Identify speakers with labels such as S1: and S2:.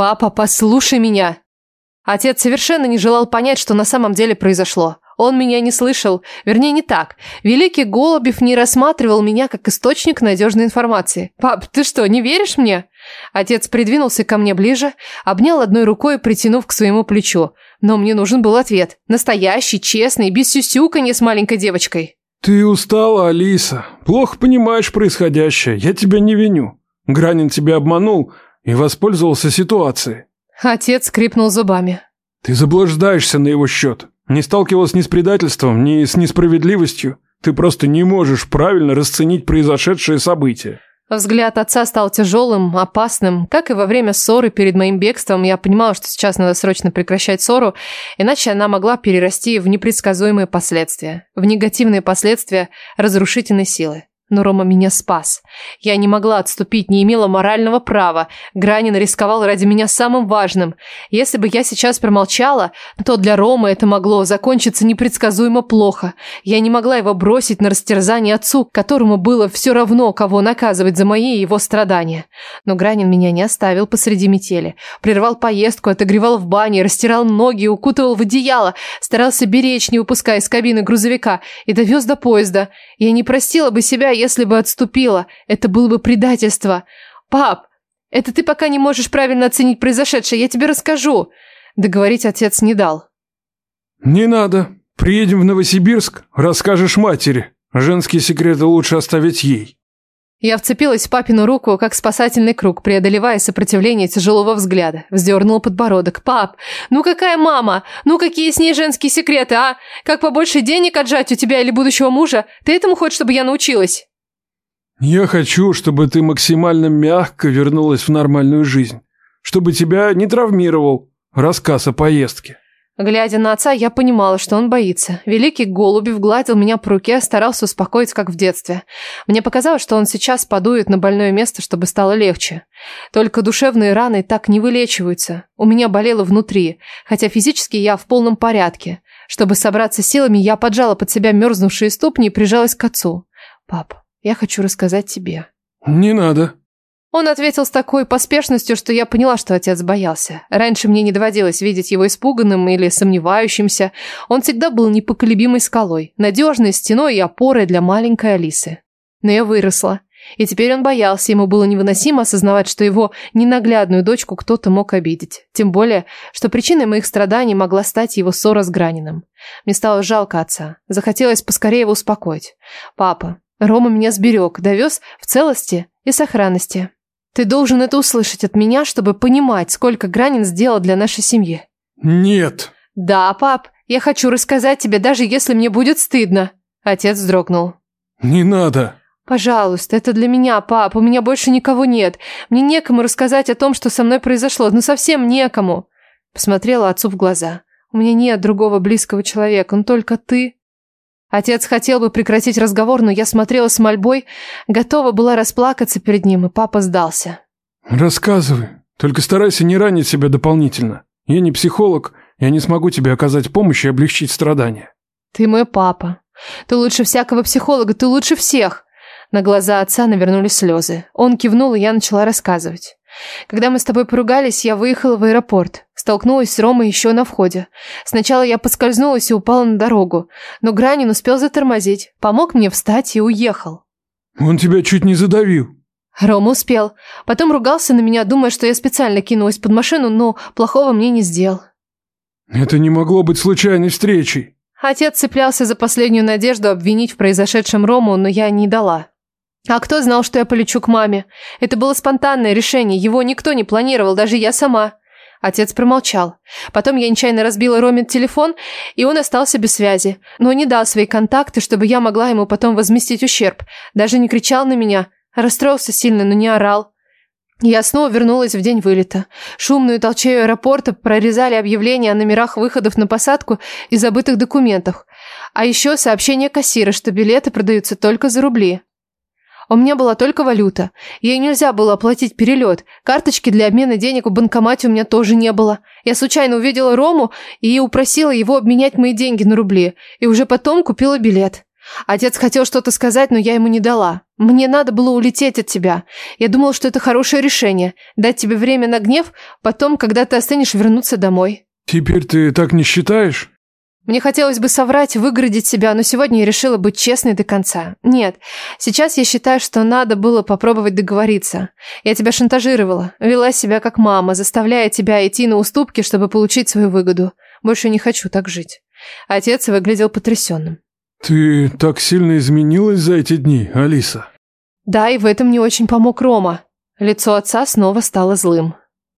S1: Папа, послушай меня. Отец совершенно не желал понять, что на самом деле произошло. Он меня не слышал, вернее не так. Великий Голубев не рассматривал меня как источник надежной информации. «Пап, ты что, не веришь мне?» Отец придвинулся ко мне ближе, обнял одной рукой, притянув к своему плечу. Но мне нужен был ответ. Настоящий, честный, без сюсюканья с маленькой девочкой.
S2: «Ты устала, Алиса. Плохо понимаешь происходящее. Я тебя не виню. Гранин тебя обманул и воспользовался ситуацией».
S1: Отец скрипнул зубами.
S2: «Ты заблуждаешься на его счет. Не сталкивалась ни с предательством, ни с несправедливостью. Ты просто не можешь правильно расценить произошедшее событие.
S1: Взгляд отца стал тяжелым, опасным. Как и во время ссоры перед моим бегством, я понимала, что сейчас надо срочно прекращать ссору, иначе она могла перерасти в непредсказуемые последствия, в негативные последствия разрушительной силы. Но Рома меня спас. Я не могла отступить, не имела морального права. Гранин рисковал ради меня самым важным. Если бы я сейчас промолчала, то для Ромы это могло закончиться непредсказуемо плохо. Я не могла его бросить на растерзание отцу, которому было все равно, кого наказывать за мои и его страдания. Но Гранин меня не оставил посреди метели. Прервал поездку, отогревал в бане, растирал ноги, укутывал в одеяло, старался беречь, не упуская из кабины грузовика, и довез до поезда. Я не простила бы себя, если бы отступила. Это было бы предательство. Пап, это ты пока не можешь правильно оценить произошедшее. Я тебе расскажу. Договорить отец не дал.
S2: Не надо. Приедем в Новосибирск, расскажешь матери. Женские секреты лучше оставить ей.
S1: Я вцепилась в папину руку, как спасательный круг, преодолевая сопротивление тяжелого взгляда. Вздернула подбородок. «Пап, ну какая мама? Ну какие с ней женские секреты, а? Как побольше денег отжать у тебя или будущего мужа? Ты этому хочешь, чтобы я научилась?»
S2: «Я хочу, чтобы ты максимально мягко вернулась в нормальную жизнь. Чтобы тебя не травмировал рассказ о поездке».
S1: Глядя на отца, я понимала, что он боится. Великий Голубев гладил меня по руке, старался успокоить, как в детстве. Мне показалось, что он сейчас подует на больное место, чтобы стало легче. Только душевные раны так не вылечиваются. У меня болело внутри, хотя физически я в полном порядке. Чтобы собраться силами, я поджала под себя мерзнувшие ступни и прижалась к отцу. «Пап, я хочу рассказать тебе».
S2: «Не надо»,
S1: он ответил с такой поспешностью, что я поняла, что отец боялся. Раньше мне не доводилось видеть его испуганным или сомневающимся. Он всегда был непоколебимой скалой, надежной стеной и опорой для маленькой Алисы. Но я выросла. И теперь он боялся, ему было невыносимо осознавать, что его ненаглядную дочку кто-то мог обидеть. Тем более, что причиной моих страданий могла стать его ссора с Граниным. Мне стало жалко отца. Захотелось поскорее его успокоить. «Папа, Рома меня сберег, довез в целости и сохранности. Ты должен это услышать от меня, чтобы понимать, сколько Гранин сделал для нашей семьи.
S2: Нет.
S1: Да, пап, я хочу рассказать тебе, даже если мне будет стыдно. Отец вздрогнул.
S2: Не надо.
S1: Пожалуйста, это для меня, пап, у меня больше никого нет. Мне некому рассказать о том, что со мной произошло, ну совсем некому. Посмотрела отцу в глаза. У меня нет другого близкого человека, он только ты. Отец хотел бы прекратить разговор, но я смотрела с мольбой, готова была расплакаться перед ним, и папа сдался.
S2: «Рассказывай, только старайся не ранить себя дополнительно. Я не психолог, я не смогу тебе оказать помощь и облегчить страдания».
S1: «Ты мой папа. Ты лучше всякого психолога, ты лучше всех». На глаза отца навернулись слезы. Он кивнул, и я начала рассказывать. Когда мы с тобой поругались, я выехала в аэропорт. Столкнулась с Ромой еще на входе. Сначала я поскользнулась и упала на дорогу. Но Гранин успел затормозить, помог мне встать и уехал.
S2: Он тебя чуть не задавил.
S1: Рома успел. Потом ругался на меня, думая, что я специально кинулась под машину, но плохого мне не сделал.
S2: Это не могло быть случайной встречей.
S1: Отец цеплялся за последнюю надежду обвинить в произошедшем Рому, но я не дала. А кто знал, что я полечу к маме? Это было спонтанное решение, его никто не планировал, даже я сама. Отец промолчал. Потом я нечаянно разбила Ромин телефон, и он остался без связи. Но не дал свои контакты, чтобы я могла ему потом возместить ущерб. Даже не кричал на меня. Расстроился сильно, но не орал. Я снова вернулась в день вылета. Шумную толчею аэропорта прорезали объявления о номерах выходов на посадку и забытых документах. А еще сообщение кассира, что билеты продаются только за рубли. У меня была только валюта. Ей нельзя было оплатить перелет. Карточки для обмена денег в банкомате у меня тоже не было. Я случайно увидела Рому и упросила его обменять мои деньги на рубли. И уже потом купила билет. Отец хотел что-то сказать, но я ему не дала. Мне надо было улететь от тебя. Я думала, что это хорошее решение. Дать тебе время на гнев, потом, когда ты остынешь, вернуться домой.
S2: Теперь ты так не считаешь?
S1: Мне хотелось бы соврать, выгородить себя, но сегодня я решила быть честной до конца. Нет, сейчас я считаю, что надо было попробовать договориться. Я тебя шантажировала, вела себя как мама, заставляя тебя идти на уступки, чтобы получить свою выгоду. Больше не хочу так жить. Отец выглядел потрясенным.
S2: Ты так сильно изменилась за эти дни, Алиса.
S1: Да, и в этом мне очень помог Рома. Лицо отца снова стало злым.